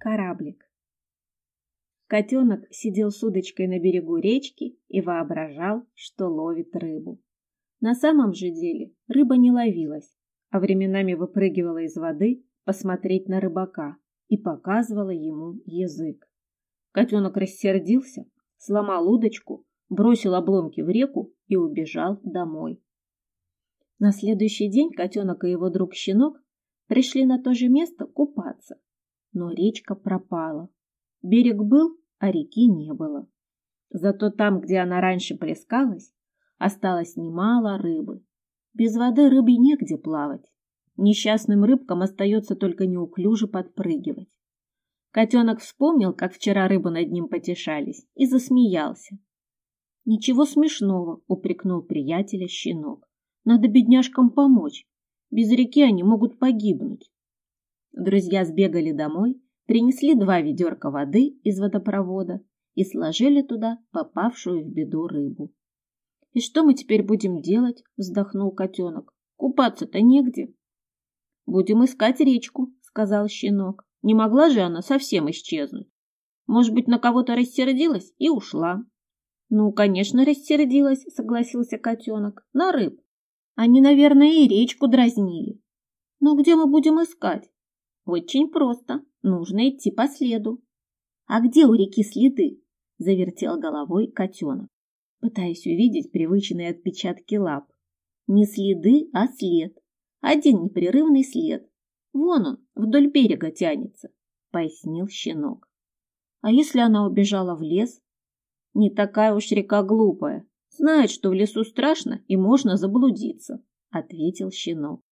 Кораблик. Котенок сидел с удочкой на берегу речки и воображал, что ловит рыбу. На самом же деле рыба не ловилась, а временами выпрыгивала из воды посмотреть на рыбака и показывала ему язык. Котенок рассердился, сломал удочку, бросил обломки в реку и убежал домой. На следующий день котенок и его друг Щенок пришли на то же место купаться но речка пропала. Берег был, а реки не было. Зато там, где она раньше плескалась, осталось немало рыбы. Без воды рыбе негде плавать. Несчастным рыбкам остается только неуклюже подпрыгивать. Котенок вспомнил, как вчера рыбы над ним потешались, и засмеялся. «Ничего смешного», — упрекнул приятеля щенок. «Надо бедняжкам помочь. Без реки они могут погибнуть». Друзья сбегали домой, принесли два ведерка воды из водопровода и сложили туда попавшую в беду рыбу. «И что мы теперь будем делать?» – вздохнул котенок. «Купаться-то негде». «Будем искать речку», – сказал щенок. «Не могла же она совсем исчезнуть. Может быть, на кого-то рассердилась и ушла». «Ну, конечно, рассердилась», – согласился котенок. «На рыб. Они, наверное, и речку дразнили. Но где мы будем искать? Очень просто. Нужно идти по следу. А где у реки следы? Завертел головой котенок, пытаясь увидеть привычные отпечатки лап. Не следы, а след. Один непрерывный след. Вон он, вдоль берега тянется, пояснил щенок. А если она убежала в лес? Не такая уж река глупая. Знает, что в лесу страшно и можно заблудиться, ответил щенок.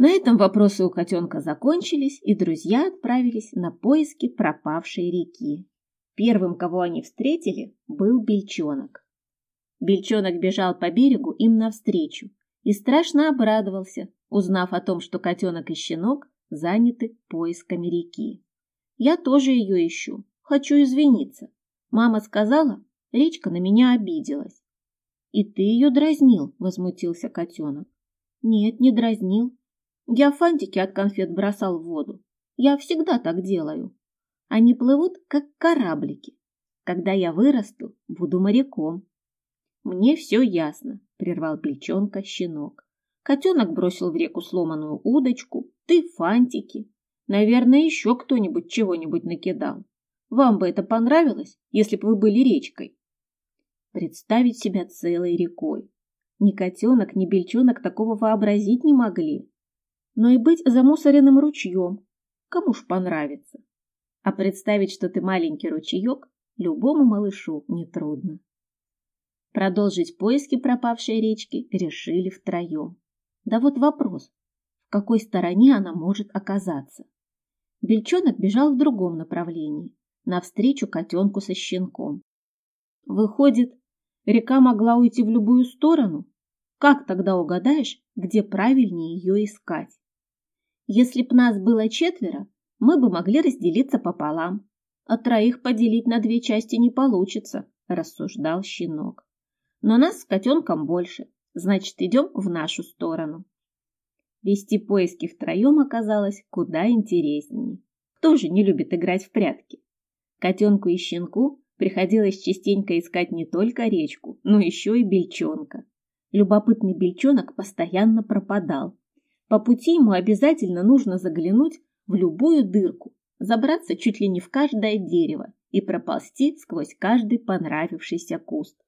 На этом вопросы у котенка закончились, и друзья отправились на поиски пропавшей реки. Первым, кого они встретили, был бельчонок. Бельчонок бежал по берегу им навстречу и страшно обрадовался, узнав о том, что котенок и щенок заняты поисками реки. «Я тоже ее ищу. Хочу извиниться. Мама сказала, речка на меня обиделась». «И ты ее дразнил?» – возмутился котенок. «Нет, не дразнил. Я фантики от конфет бросал в воду. Я всегда так делаю. Они плывут, как кораблики. Когда я вырасту, буду моряком. Мне все ясно, прервал пельчонка щенок. Котенок бросил в реку сломанную удочку, ты фантики. Наверное, еще кто-нибудь чего-нибудь накидал. Вам бы это понравилось, если бы вы были речкой? Представить себя целой рекой. Ни котенок, ни бельчонок такого вообразить не могли но и быть замусоренным ручьем. Кому ж понравится. А представить, что ты маленький ручеек, любому малышу нетрудно. Продолжить поиски пропавшей речки решили втроем. Да вот вопрос, в какой стороне она может оказаться? Бельчонок бежал в другом направлении, навстречу котенку со щенком. Выходит, река могла уйти в любую сторону? Как тогда угадаешь, где правильнее ее искать? Если б нас было четверо, мы бы могли разделиться пополам. А троих поделить на две части не получится, рассуждал щенок. Но нас с котенком больше, значит, идем в нашу сторону. Вести поиски втроем оказалось куда интереснее. Кто же не любит играть в прятки? Котенку и щенку приходилось частенько искать не только речку, но еще и бельчонка. Любопытный бельчонок постоянно пропадал, по пути ему обязательно нужно заглянуть в любую дырку, забраться чуть ли не в каждое дерево и проползти сквозь каждый понравившийся куст.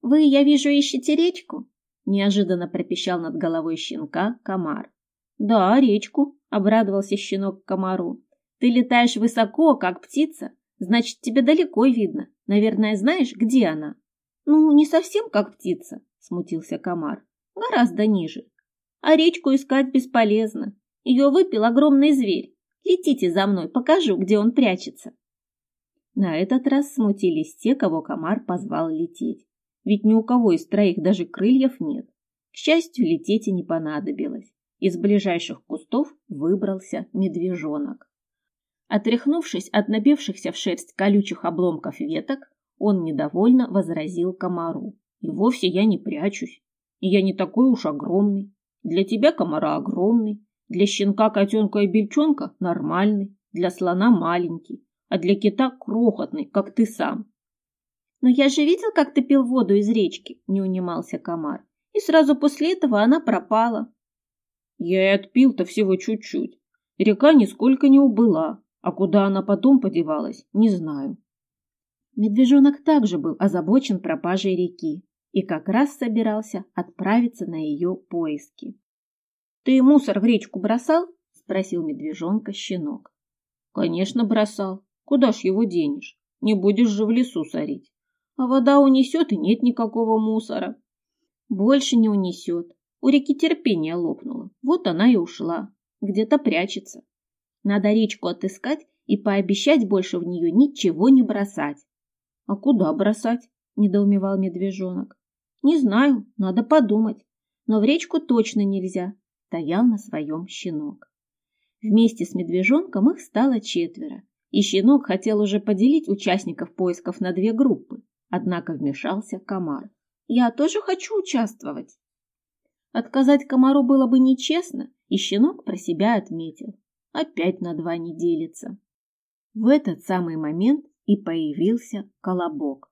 «Вы, я вижу, ищете речку?» – неожиданно пропищал над головой щенка комар. «Да, речку», – обрадовался щенок комару. «Ты летаешь высоко, как птица, значит, тебе далеко видно. Наверное, знаешь, где она?» «Ну, не совсем как птица», – смутился комар. «Гораздо ниже. А речку искать бесполезно. Ее выпил огромный зверь. Летите за мной, покажу, где он прячется. На этот раз смутились те, кого комар позвал лететь. Ведь ни у кого из троих даже крыльев нет. К счастью, лететь и не понадобилось. Из ближайших кустов выбрался медвежонок. Отряхнувшись от набившихся в шерсть колючих обломков веток, он недовольно возразил комару. «И вовсе я не прячусь. И я не такой уж огромный. Для тебя комара огромный, для щенка, котенка и бельчонка нормальный. Для слона маленький, а для кита крохотный, как ты сам. Но я же видел, как ты пил воду из речки, не унимался комар. И сразу после этого она пропала. Я и отпил-то всего чуть-чуть. Река нисколько не убыла, а куда она потом подевалась, не знаю. Медвежонок также был озабочен пропажей реки и как раз собирался отправиться на ее поиски. — Ты мусор в речку бросал? — спросил медвежонка щенок. — Конечно, бросал. Куда ж его денешь? Не будешь же в лесу сорить. А вода унесет, и нет никакого мусора. Больше не унесет. У реки терпение лопнуло. Вот она и ушла. Где-то прячется. Надо речку отыскать и пообещать больше в нее ничего не бросать. — А куда бросать? — недоумевал медвежонок. — Не знаю, надо подумать. Но в речку точно нельзя, — стоял на своем щенок. Вместе с медвежонком их стало четверо, и щенок хотел уже поделить участников поисков на две группы, однако вмешался комар. «Я тоже хочу участвовать!» Отказать комару было бы нечестно, и щенок про себя отметил. Опять на два не делится. В этот самый момент и появился колобок.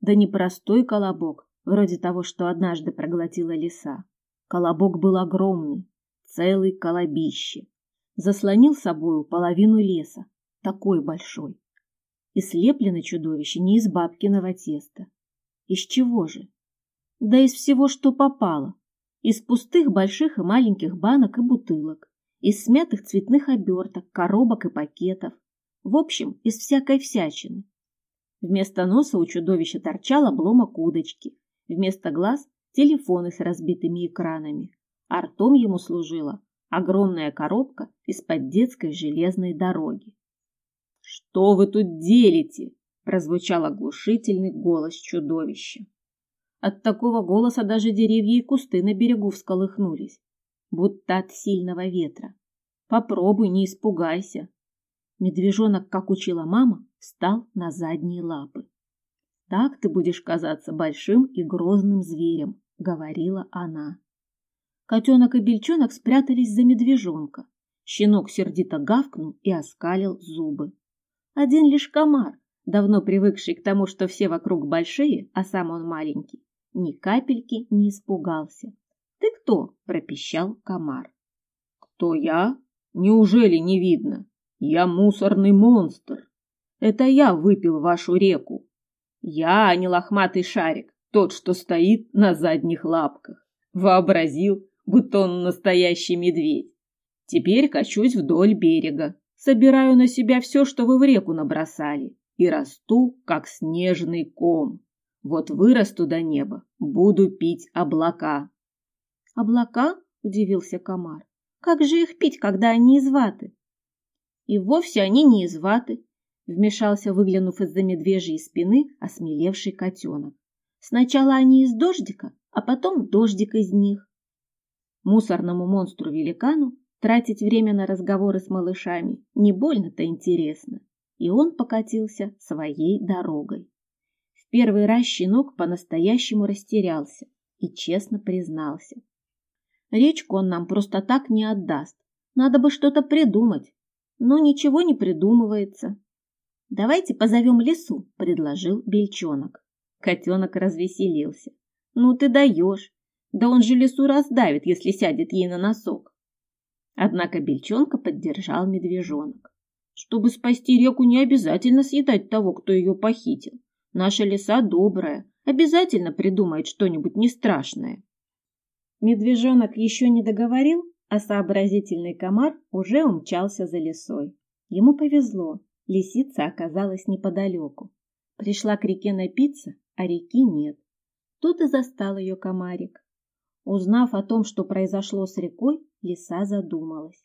Да не простой колобок, вроде того, что однажды проглотила лиса. Колобок был огромный, целый колобище. Заслонил собою половину леса, такой большой. И слеплено чудовище не из бабкиного теста. Из чего же? Да из всего, что попало. Из пустых больших и маленьких банок и бутылок, из смятых цветных оберток, коробок и пакетов. В общем, из всякой всячины. Вместо носа у чудовища торчал обломок удочки, вместо глаз – телефоны с разбитыми экранами, а ртом ему служила огромная коробка из-под детской железной дороги. «Что вы тут делите?» – прозвучал оглушительный голос чудовища. От такого голоса даже деревья и кусты на берегу всколыхнулись, будто от сильного ветра. Попробуй, не испугайся. Медвежонок, как учила мама, встал на задние лапы. Так ты будешь казаться большим и грозным зверем, говорила она. Котенок и бельчонок спрятались за медвежонка. Щенок сердито гавкнул и оскалил зубы. Один лишь комар, давно привыкший к тому, что все вокруг большие, а сам он маленький, ни капельки не испугался. «Ты кто?» – пропищал комар. «Кто я? Неужели не видно? Я мусорный монстр. Это я выпил вашу реку. Я, а не лохматый шарик, тот, что стоит на задних лапках. Вообразил, будто он настоящий медведь. Теперь качусь вдоль берега, Собираю на себя все, что вы в реку набросали, и расту, как снежный ком. Вот вырасту до неба, буду пить облака. Облака? Удивился комар. Как же их пить, когда они из ваты? И вовсе они не из ваты, вмешался, выглянув из-за медвежьей спины, осмелевший котенок. Сначала они из дождика, а потом дождик из них. Мусорному монстру-великану Тратить время на разговоры с малышами не больно-то интересно, и он покатился своей дорогой. В первый раз щенок по-настоящему растерялся и честно признался. Речку он нам просто так не отдаст. Надо бы что-то придумать. Но ничего не придумывается. Давайте позовем лису, предложил бельчонок. Котенок развеселился. Ну ты даешь. Да он же лису раздавит, если сядет ей на носок. Однако бельчонка поддержал медвежонок. Чтобы спасти реку, не обязательно съедать того, кто ее похитил. Наша лиса добрая, обязательно придумает что-нибудь нестрашное. Медвежонок еще не договорил, а сообразительный комар уже умчался за лесой. Ему повезло, лисица оказалась неподалеку. Пришла к реке напиться, а реки нет. Тут и застал ее комарик. Узнав о том, что произошло с рекой, лиса задумалась.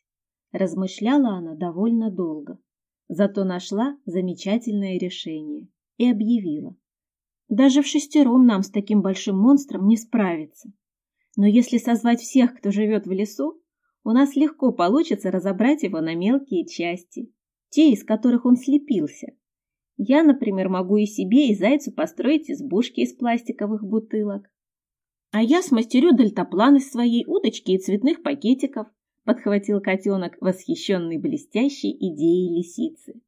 Размышляла она довольно долго, зато нашла замечательное решение и объявила. Даже в шестером нам с таким большим монстром не справиться. Но если созвать всех, кто живет в лесу, у нас легко получится разобрать его на мелкие части, те, из которых он слепился. Я, например, могу и себе, и зайцу построить избушки из пластиковых бутылок. А я смастерю дельтаплан из своей удочки и цветных пакетиков. подхватил котенок, восхищенный блестящей идеей лисицы.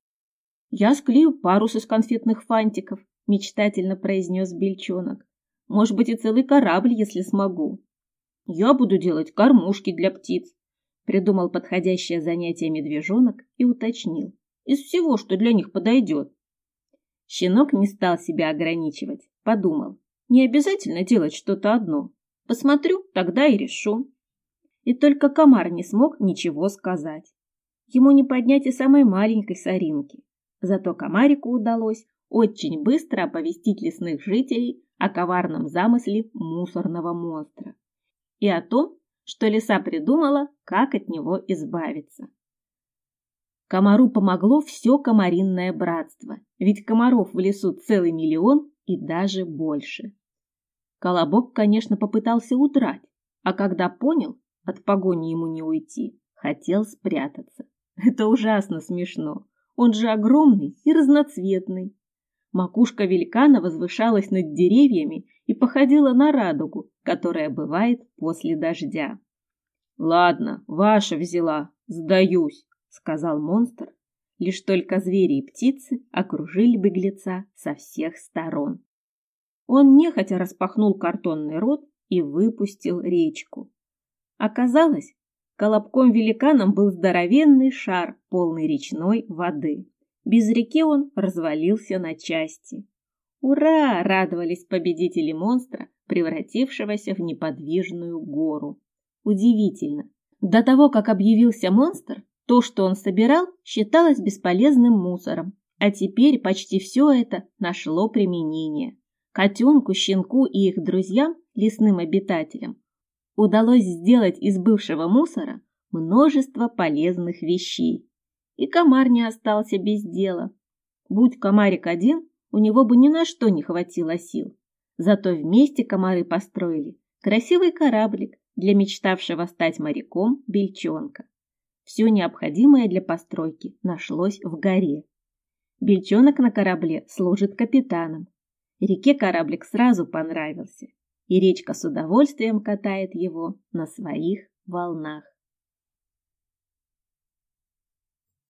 Я склею парус из конфетных фантиков, мечтательно произнес бельчонок. Может быть и целый корабль, если смогу. Я буду делать кормушки для птиц, придумал подходящее занятие медвежонок и уточнил. Из всего, что для них подойдет. Щенок не стал себя ограничивать, подумал. Не обязательно делать что-то одно. Посмотрю, тогда и решу. И только комар не смог ничего сказать. Ему не поднять и самой маленькой соринки. Зато комарику удалось очень быстро оповестить лесных жителей о коварном замысле мусорного монстра и о том, что лиса придумала, как от него избавиться. Комару помогло все комаринное братство, ведь комаров в лесу целый миллион и даже больше. Колобок, конечно, попытался удрать, а когда понял, от погони ему не уйти, хотел спрятаться. Это ужасно смешно. Он же огромный и разноцветный. Макушка великана возвышалась над деревьями и походила на радугу, которая бывает после дождя. «Ладно, ваша взяла, сдаюсь», — сказал монстр. Лишь только звери и птицы окружили беглеца со всех сторон. Он нехотя распахнул картонный рот и выпустил речку. Оказалось, колобком-великаном был здоровенный шар, полный речной воды. Без реки он развалился на части. «Ура!» — радовались победители монстра, превратившегося в неподвижную гору. Удивительно. До того, как объявился монстр, то, что он собирал, считалось бесполезным мусором, а теперь почти все это нашло применение. Котенку, щенку и их друзьям, лесным обитателям, удалось сделать из бывшего мусора множество полезных вещей. И комар не остался без дела. Будь комарик один, у него бы ни на что не хватило сил. Зато вместе комары построили красивый кораблик для мечтавшего стать моряком бельчонка. Все необходимое для постройки нашлось в горе. Бельчонок на корабле служит капитаном. Реке кораблик сразу понравился и речка с удовольствием катает его на своих волнах.